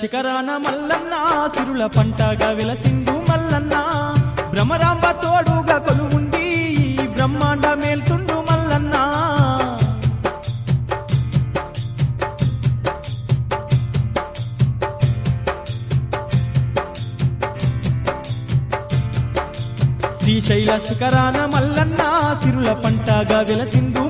శిఖరాన మల్లన్న సిరుల పంటగా వెలసిండు మల్లన్న. భ్రమరాంబ తోడుగా కొలువుండి బ్రహ్మాండ మేల్తుండు మల్లన్న. శ్రీశైల శిఖరాన మల్లన్న సిరుల పంటగా వెలసిండు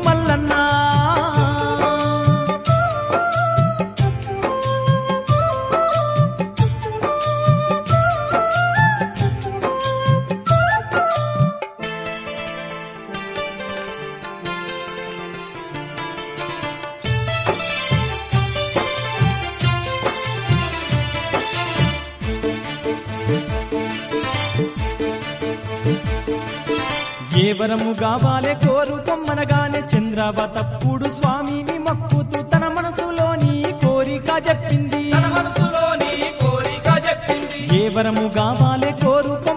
కావాలే కోరుకొమ్మనగానే చంద్రవతప్పుడు స్వామిని మక్కుతూ తన మనసులోని కోరిక చెప్పింది. తన మనసులోని కోరిక చెప్పింది. ఏ వరము కావాలే కోరుకొమ్మనగానే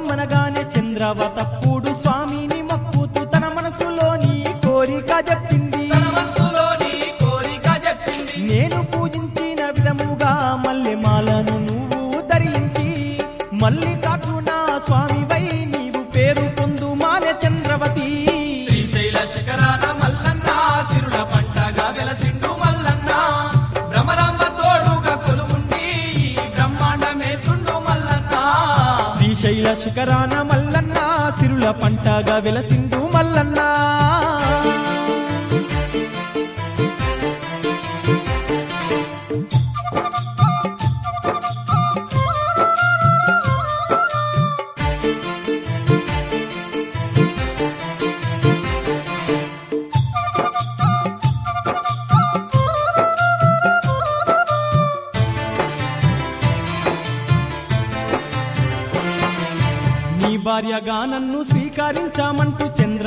పంటగా వెలసిండు మల్లన్న.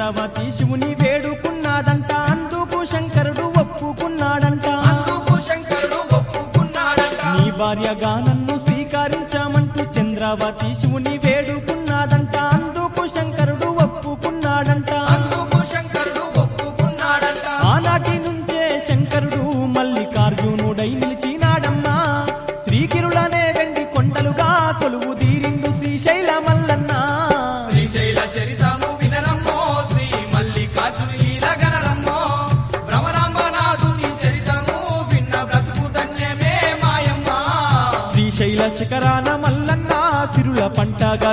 స్వీకరించామంటూ శివుని పంటగా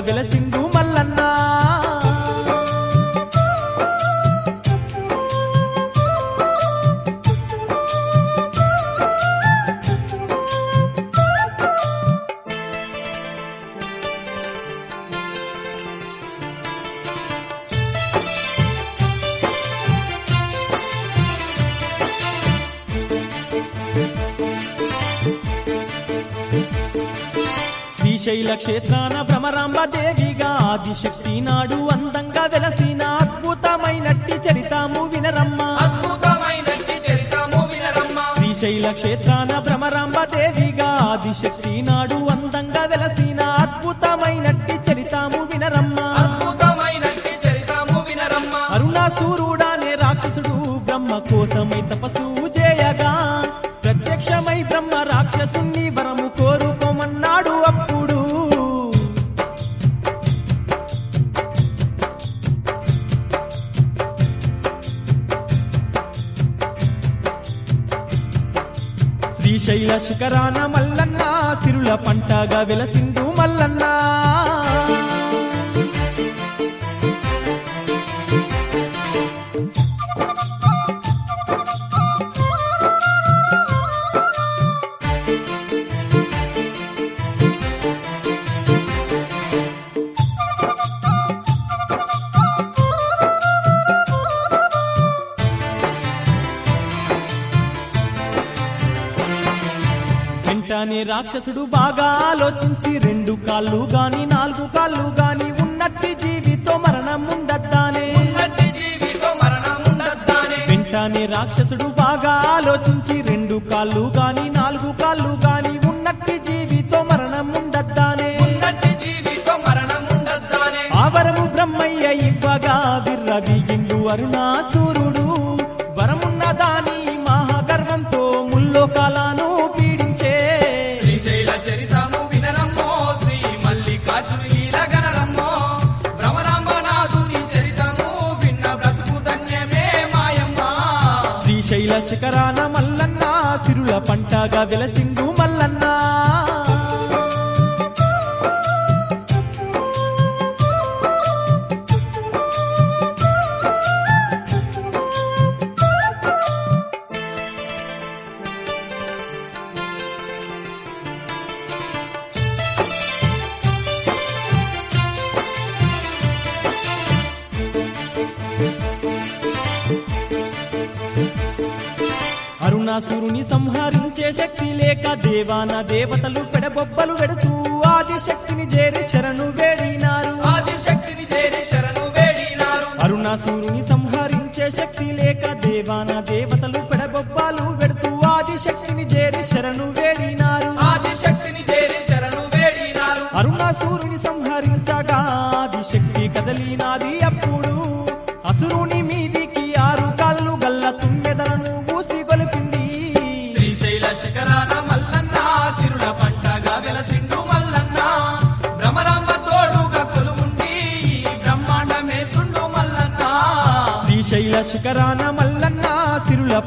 శ్రీశైల క్షేత్రాన భ్రమరాంబ దేవిగా ఆదిశక్తి నాడు అందంగా వెలసిన అద్భుతమైనట్టి చరితాము వినరమ్మ. అద్భుతమైనట్టి చరితము వినరమ్మ. శ్రీశైల క్షేత్రాన భ్రమరాంబ దేవిగా ఆదిశక్తి నాడు అందంగా వెలసిన శ్రీశైల శిఖరాన మల్లన్న సిరుల పంటగా వెలసిండు మల్లన్నా. రాక్షసుడు బాగా ఆలోచించి రెండు కాళ్ళు గాని నాలుగు కాళ్ళు గాని ఉన్నట్టి జీవితో మరణం ఉండద్దానే. వెంటనే రాక్షసుడు బాగా ఆలోచించి రెండు కాళ్ళు గాని నాలుగు కాళ్ళు గాని ఉన్నట్టి జీవితో మరణం ఉండద్దానే. ఆవరము బ్రహ్మయ్య ఇవ్వగా విర్రవీగిండు అరుణాసురుడు వరమున్న శిఖరాన మల్లన్న సిరుల పంటగా వెలసిండు. దేవతలు పెడబొబ్బలు పెడుతూ ఆది శక్తిని చేరి శరణు వేడినారు. ఆదిశక్తిని చేరి శరణు వేడినారు. అరుణాసురుని సంహరించే శక్తి లేక దేవాన దేవతలు పెడబొబ్బాలు పెడుతూ ఆది శక్తిని చేరి శరణు వేడినారు. ఆదిశక్తిని చేరి శరణు వేడినారు. అరుణాసురుని సంహరించగా ఆది శక్తి కదలినాది.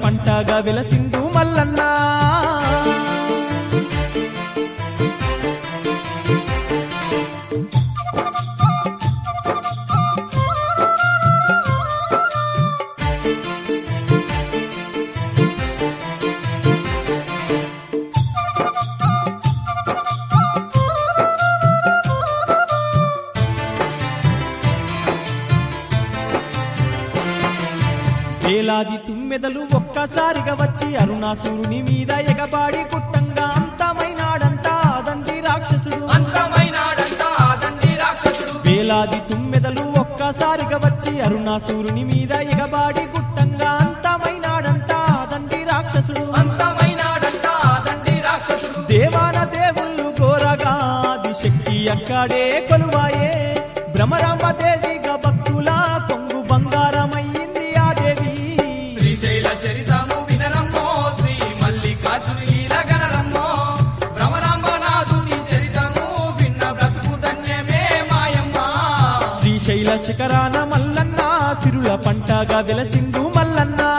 పంటగా వెలసిండు మల్లన్న. వేలాది తుమ్మెదలు ఒక్కసారిగా వచ్చి అరుణాసురుని మీద ఎగబాడి కుట్టంగా అంతమైనాడంట ఆదండి రాక్షసుడు. అంతమైనాడంట ఆదండి రాక్షసుడు. వేలాది తుమ్మెదలు ఒక్కసారిగా వచ్చి అరుణాసురుని మీద ఎగబాడి గుట్టంగా అంతమైనాడంట ఆదండి రాక్షసుడు. అంతమైనాడంట ఆదండి రాక్షసుడు. దేవాన దేవుళ్ళు కోరగా ఆది శక్తి అక్కడే కొలువాయే. భ్రమరాంబ శిఖరాన మల్లన్న సిరుల పంటగా వెలసిండు మల్లన్నా.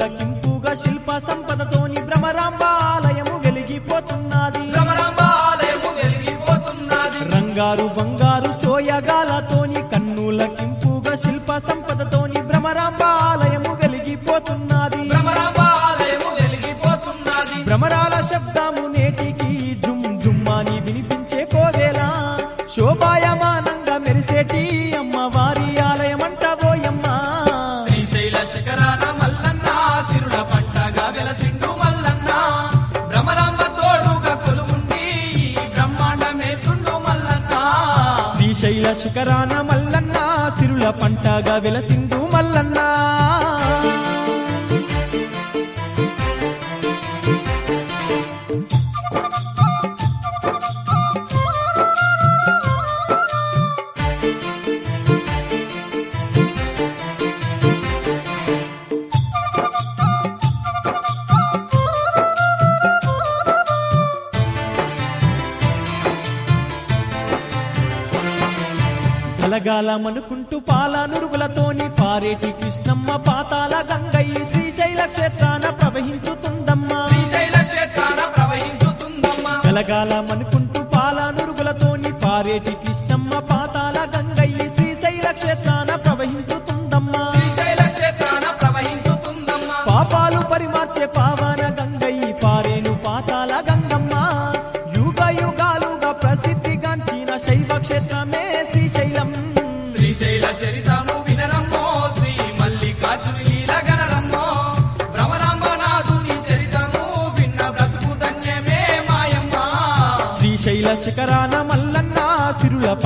కన్నుల శిల్ప సంపదతో పంటగా వెలసిండు మల్లన్న గలగాలమనుకుంటూ పాల నురుగులతోని పారేటి కృష్ణమ్మ పాతాల గంగయ్య శ్రీశైల క్షేత్రాన ప్రవహించుతుందమ్మా. శ్రీశైల క్షేత్రాన ప్రవహించుతుందమ్మ. గలగాలమనుకుంటూ పాల నురుగులతోని పారేటి కృష్ణమ్మ పాతాల గంగయ్య శ్రీశైల క్షేత్రాన ప్రవహించుతుందమ్మా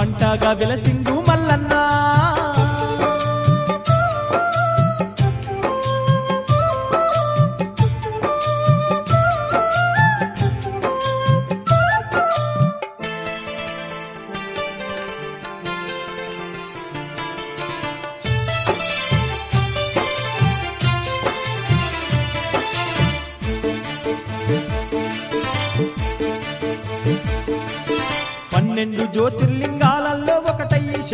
పంటగా వెలసిండు మల్లన్న. పన్నెండు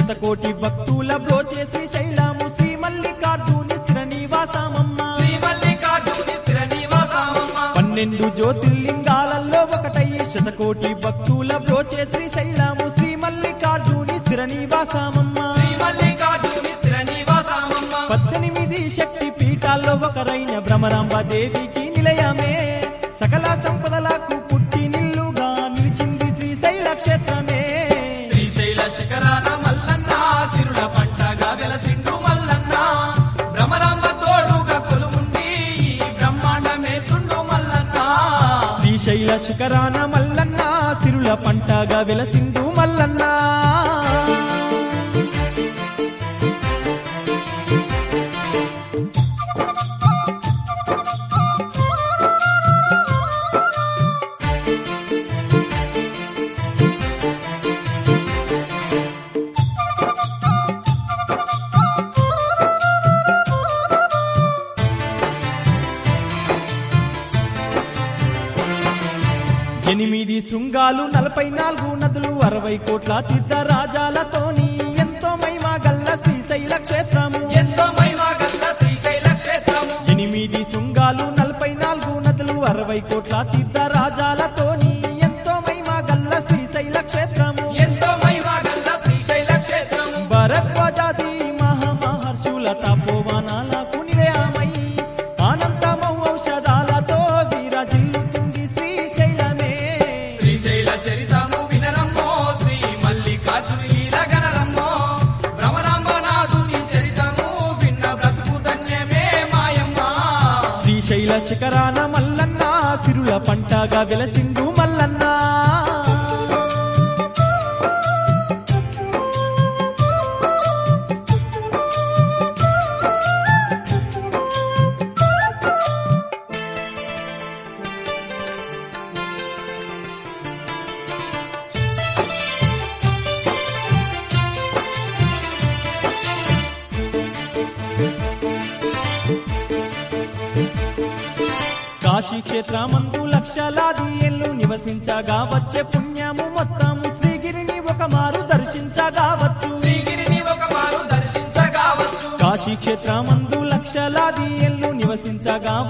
శతకోటి భక్తుల బ్రోచేసి శైలాము శ్రీ మల్లికార్జుని స్థిర నివాసమమ్మ. శ్రీ మల్లికార్జుని స్థిర నివాసమమ్మ. పన్నెండు జ్యోతిర్లింగాలలో ఒకటయ్యి శతకోటి భక్తుల బ్రోచే శ్రీశైలము శ్రీ మల్లికార్జుని స్థిర నివాసమమ్మ. శ్రీ మల్లికార్జుని స్థిర నివాసమమ్మ. పద్దెనిమిది శక్తి పీఠాల్లో ఒకరైన భ్రమరాంబ దేవికి శ్రీశైల మల్లన్న సిరుల పంటగా వెలసిండు మల్లన్నా. ఎనిమిది శృంగాలు నలభై నాలుగు నదులు అరవై కోట్ల తీర్థ రాజాలతోని ఎంతో మహిమ గల్ల శ్రీశైల క్షేత్రము. ఎంతో మహిమా గల్ల శ్రీశైల క్షేత్రము. ఎనిమిది శృంగాలు నలభై నాలుగు నదులు అరవై కోట్ల తీర్థ చిరుల పంటగా వెలసిండు.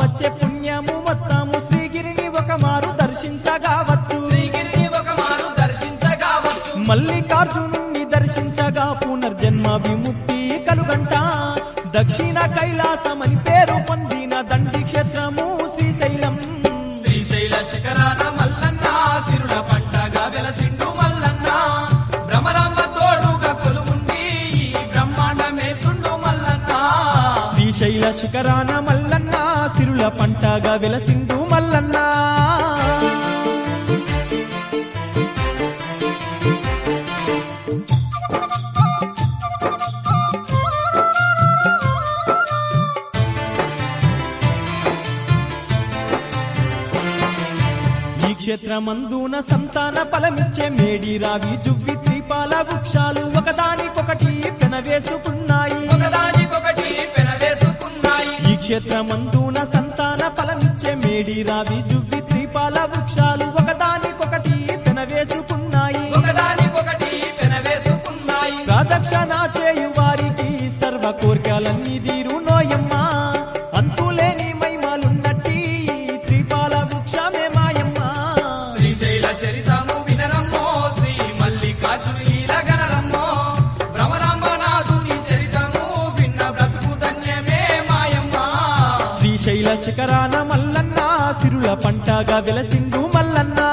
వచ్చే పుణ్యము మొత్తం పంటగా వెలసిండు మల్లన్న. ఈ క్షేత్రమందున సంతాన ఫలమిచ్చే మేడి రావి జువ్వి త్రిపాల వృక్షాలు ఒకదానికొకటి పెనవేసుకున్నాయి. ఒకదానికొకటి పెనవేసుకున్నాయి. ఈ ఫలమిచ్చే మేడి రావి జువ్వి త్రిపాల వృక్షాలు ఒకదానికొకటి పెనవేసుకున్నాయి. ఒకదానికొకటి పెనవేసుకున్నాయి. ప్రదక్షణ చేయు వారికి సర్వ కోర్కెలన్నీ తీరు నోయమ్మ. అంతులేని మైమలున్నట్టి త్రిపాల వృక్షమే మాయమ్మ. శ్రీశైల చరితము వినరమ్మో శ్రీ మల్లికార్జుని లీల గణరమ్మో భ్రమరాంబనాథుని చరితము విన్న బ్రతుకు ధన్యమే మాయమ్మ. శ్రీశైల శిఖరాన మల్లన్న సిరుల పంటగా వెలసిండు మల్లన్న.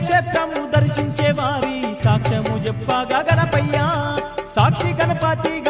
క్షేత్రము దర్శించే వారి సాక్ష్యము చెప్పగా గణపయ్యా. సాక్షి గణపతిగా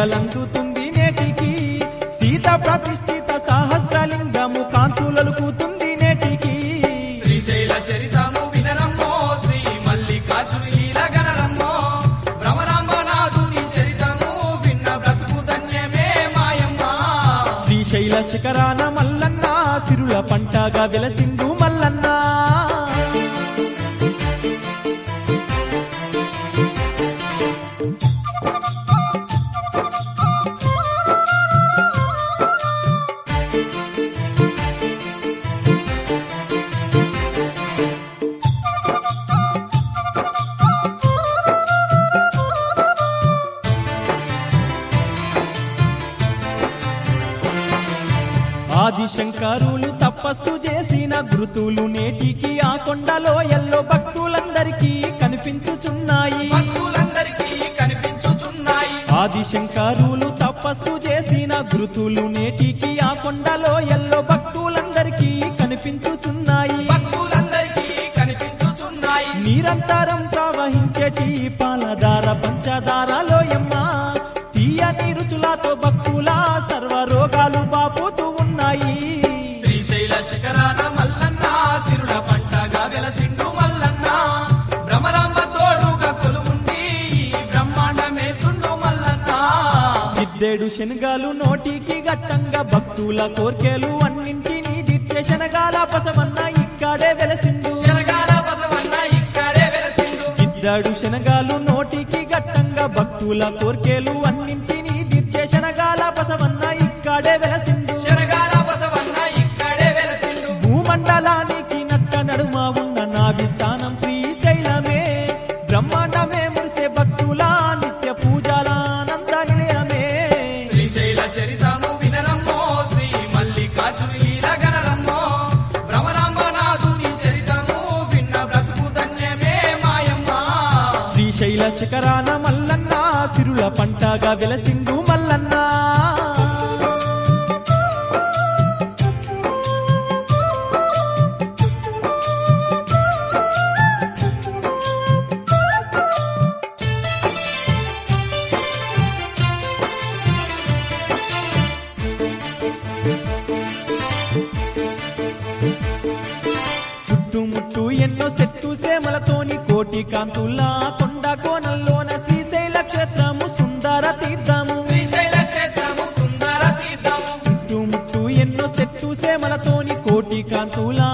పూజలందుతుంది నేటికి. సీత ప్రతిష్ఠిత సహస్రలింగము కాంతులలుకుతుంది నేటికి. శ్రీశైల చరితము వినరమ్మో శ్రీ మల్లికార్జుని లీల గనరమ్మో. భ్రమరాంబనాథుని చరితము విన్న బ్రతుకు ధన్యమే మాయమ్మ. శ్రీశైల శిఖరాన మల్లన్న సిరుల పంటగా వెలసిండు గురుతులు నేటికి ఆ కొండలో ఎల్లో భక్తులందరికీ కనిపించుచున్నాయి. భక్తులందరికీ కనిపించుచున్నాయి. ఆదిశంకరులు తపస్సు చేసిన గురుతులు నేటికి ఆ కొండలో ఎల్లో భక్తులందరికీ కనిపించుచున్నాయి. భక్తులందరికీ కనిపించుచున్నాయి. నిరంతరం ప్రవహించేటి పాలధార పంచదార లోయమ్మ తీయని రుచులతో భక్తుల సర్వ రోగాలు బాపుతూ ఉన్నాయి. శ్రీశైల శిఖరాన ఇద్దేడు శనగాలు నోటికి గట్టంగా భక్తుల కోర్కెలు అన్నింటినీ తీర్చే శనగాల పసవన్న ఇక్కడే వెలసిండు. ఇద్దడు శనగాలు నోటికి గట్టంగా భక్తుల కోర్కెలు అన్నింటినీ శిఖరాన మల్లన్న సిరుల పంటగా వెలసిండు కోటి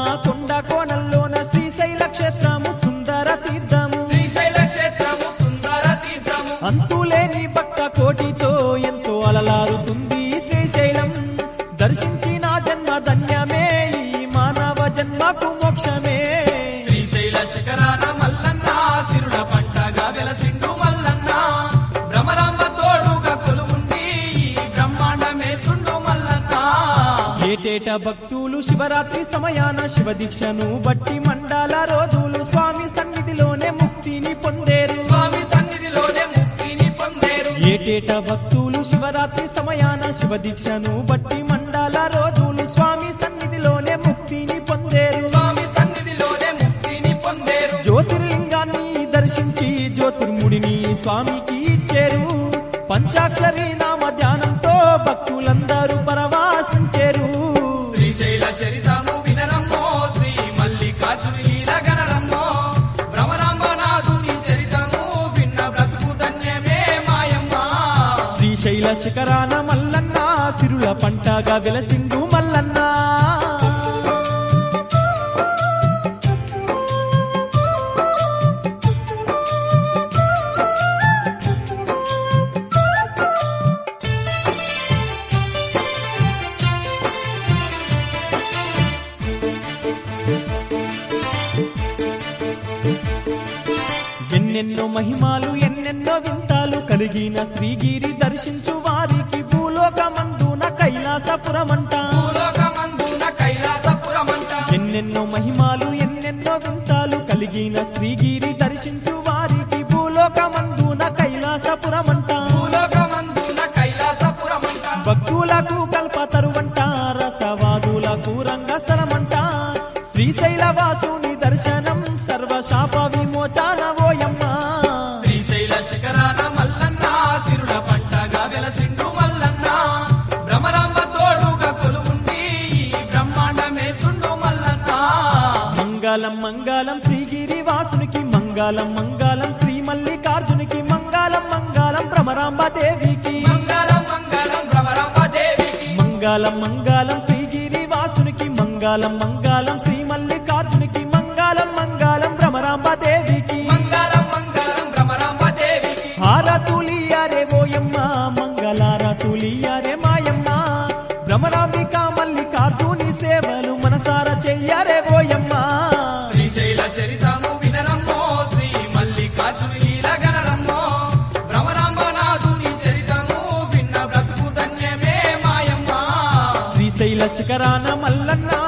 సమయాన శివ దీక్షను బట్టి మండల రోజులు స్వామి సన్నిధిలోనే ముక్తిని పొందేరు. స్వామి సన్నిధిలోనే ముక్తిని పొందేరు. ఏటేట భక్తులు శివరాత్రి సమయాన శివ దీక్షను బట్టి మండల రోజులు స్వామి సన్నిధిలోనే ముక్తిని పొందేరు. స్వామి సన్నిధిలోనే ముక్తిని పొందేరు. జ్యోతిర్లింగాన్ని దర్శించి జ్యోతిర్ముడిని స్వామికి ఇచ్చారు. పంచాక్షరి నామ ధ్యానంతో భక్తులందరూ పరవాసించారు శ్రీశైల శిఖరాన మల్లన్న సిరుల పంటగా వెలసిండు మల్లన్న. ఎన్నెన్నో మహిమాలు ఎన్నెన్నో వింతాలు కలిగిన శ్రీగిరి దర్శించు కైలాసపురమంట. ఎన్నెన్నో మహిమాలు ఎన్నెన్నో వింతాలు కలిగిన శ్రీగిరి దర్శించు వారికి భూలోకమందున కైలాసపురమంట. భూలోకమందున కైలాసపురమంట భక్తులకు కల్పతరువంట రసవాదులకు రంగస్థలమంట. శ్రీశైల వాసుని దర్శనం సర్వశాప విమోచన మంగళం మంగళం శ్రీ మల్లికార్జునికి మంగళం మంగాళం మంగాళం మంగళం మంగళం మంగాళం భ్రమరాంబాదేవికి. మంగళం మంగాళం శ్రీగిరివాసునికి మంగాళం మంగళం శ్రీ శిఖరాన మల్లన్నా